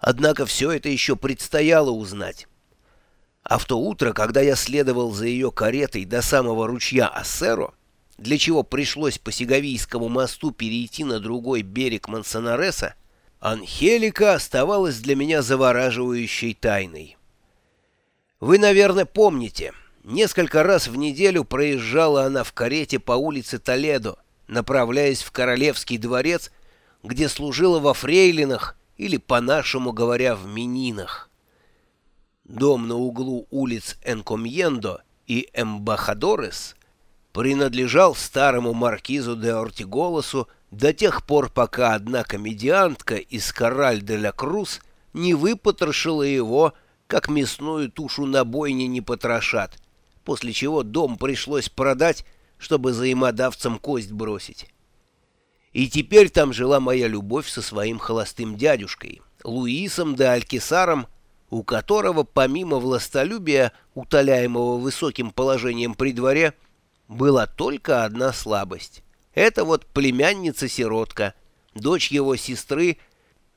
Однако все это еще предстояло узнать. А в то утро, когда я следовал за ее каретой до самого ручья Ассеро, для чего пришлось по Сеговийскому мосту перейти на другой берег Мансонареса, Анхелика оставалась для меня завораживающей тайной. Вы, наверное, помните, несколько раз в неделю проезжала она в карете по улице Толедо, направляясь в Королевский дворец, где служила во фрейлинах или, по-нашему говоря, в мининах. Дом на углу улиц Энкомьендо и Эмбахадорес принадлежал старому маркизу де Ортиголосу до тех пор, пока одна комедиантка из Кораль де ла Круз не выпотрошила его, как мясную тушу на бойне не потрошат, после чего дом пришлось продать, чтобы взаимодавцам кость бросить. И теперь там жила моя любовь со своим холостым дядюшкой, Луисом де Алькисаром, у которого, помимо властолюбия, утоляемого высоким положением при дворе, была только одна слабость. Это вот племянница-сиротка, дочь его сестры,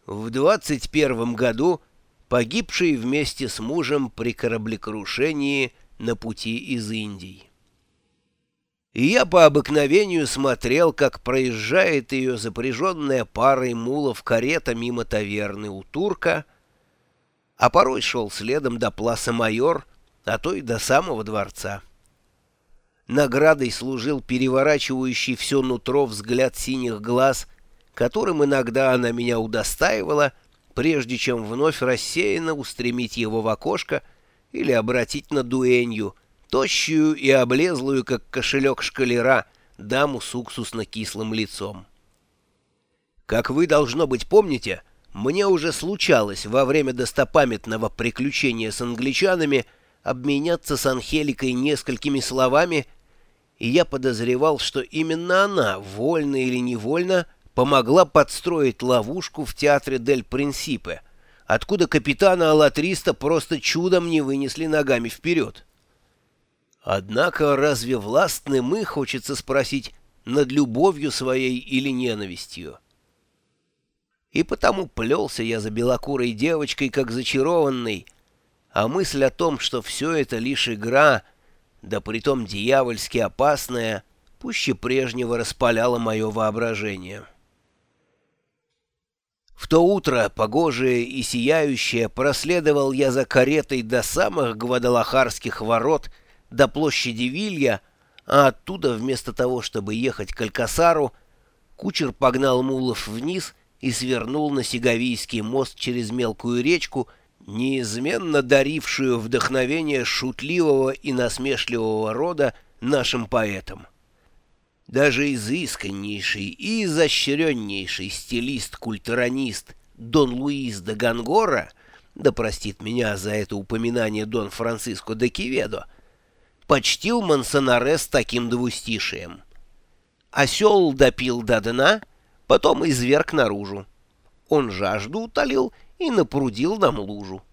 в двадцать первом году погибшей вместе с мужем при кораблекрушении на пути из Индии и я по обыкновению смотрел, как проезжает ее запряженная парой мулов карета мимо таверны у турка, а порой шел следом до пласа майор, а то и до самого дворца. Наградой служил переворачивающий все нутро взгляд синих глаз, которым иногда она меня удостаивала, прежде чем вновь рассеянно устремить его в окошко или обратить на дуэнью — тощую и облезлую, как кошелек шкалера, даму с уксусно-кислым лицом. Как вы, должно быть, помните, мне уже случалось во время достопамятного приключения с англичанами обменяться с Анхеликой несколькими словами, и я подозревал, что именно она, вольно или невольно, помогла подстроить ловушку в театре Дель Принсипе, откуда капитана Алатриста просто чудом не вынесли ногами вперед. Однако разве властны мы, хочется спросить, над любовью своей или ненавистью? И потому плелся я за белокурой девочкой, как зачарованный, а мысль о том, что все это лишь игра, да притом дьявольски опасная, пуще прежнего распаляла мое воображение. В то утро, погожее и сияющее, проследовал я за каретой до самых гвадалахарских ворот — до площади Вилья, а оттуда, вместо того, чтобы ехать к Алькасару, кучер погнал мулов вниз и свернул на Сеговийский мост через мелкую речку, неизменно дарившую вдохновение шутливого и насмешливого рода нашим поэтам. Даже изысканнейший и изощреннейший стилист-культуранист Дон Луис де Гангора, да простит меня за это упоминание Дон Франциско де Киведо, почтил Мансонарес таким двустишием. Осел допил до дна, потом изверг наружу. Он жажду утолил и напрудил нам лужу.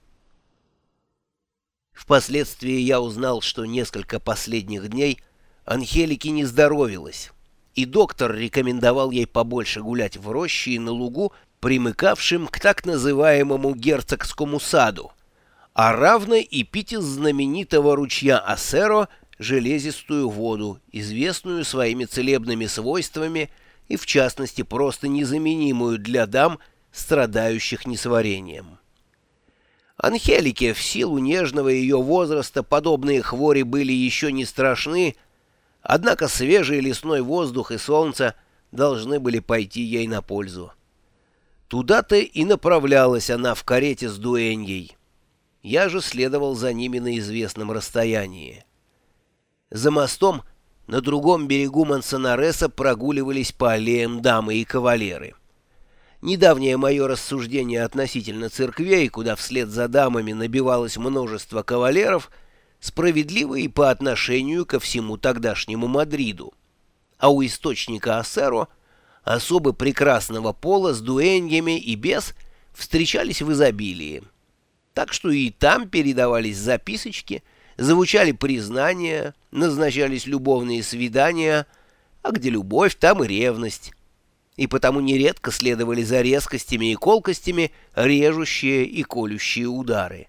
Впоследствии я узнал, что несколько последних дней Анхелике не здоровилась, и доктор рекомендовал ей побольше гулять в роще и на лугу, примыкавшим к так называемому герцогскому саду, а равно и пить из знаменитого ручья Асеро железистую воду, известную своими целебными свойствами и, в частности, просто незаменимую для дам, страдающих несварением. Анхелике в силу нежного ее возраста подобные хвори были еще не страшны, однако свежий лесной воздух и солнце должны были пойти ей на пользу. Туда-то и направлялась она в карете с дуэньей. Я же следовал за ними на известном расстоянии. За мостом на другом берегу Мансонареса прогуливались по аллеям дамы и кавалеры. Недавнее мое рассуждение относительно церквей, куда вслед за дамами набивалось множество кавалеров, справедливо и по отношению ко всему тогдашнему Мадриду. А у источника Ассеро особы прекрасного пола с дуэньями и без встречались в изобилии так что и там передавались записочки, звучали признания, назначались любовные свидания, а где любовь, там и ревность. и потому нередко следовали за резкостями и колкостями режущие и колющие удары.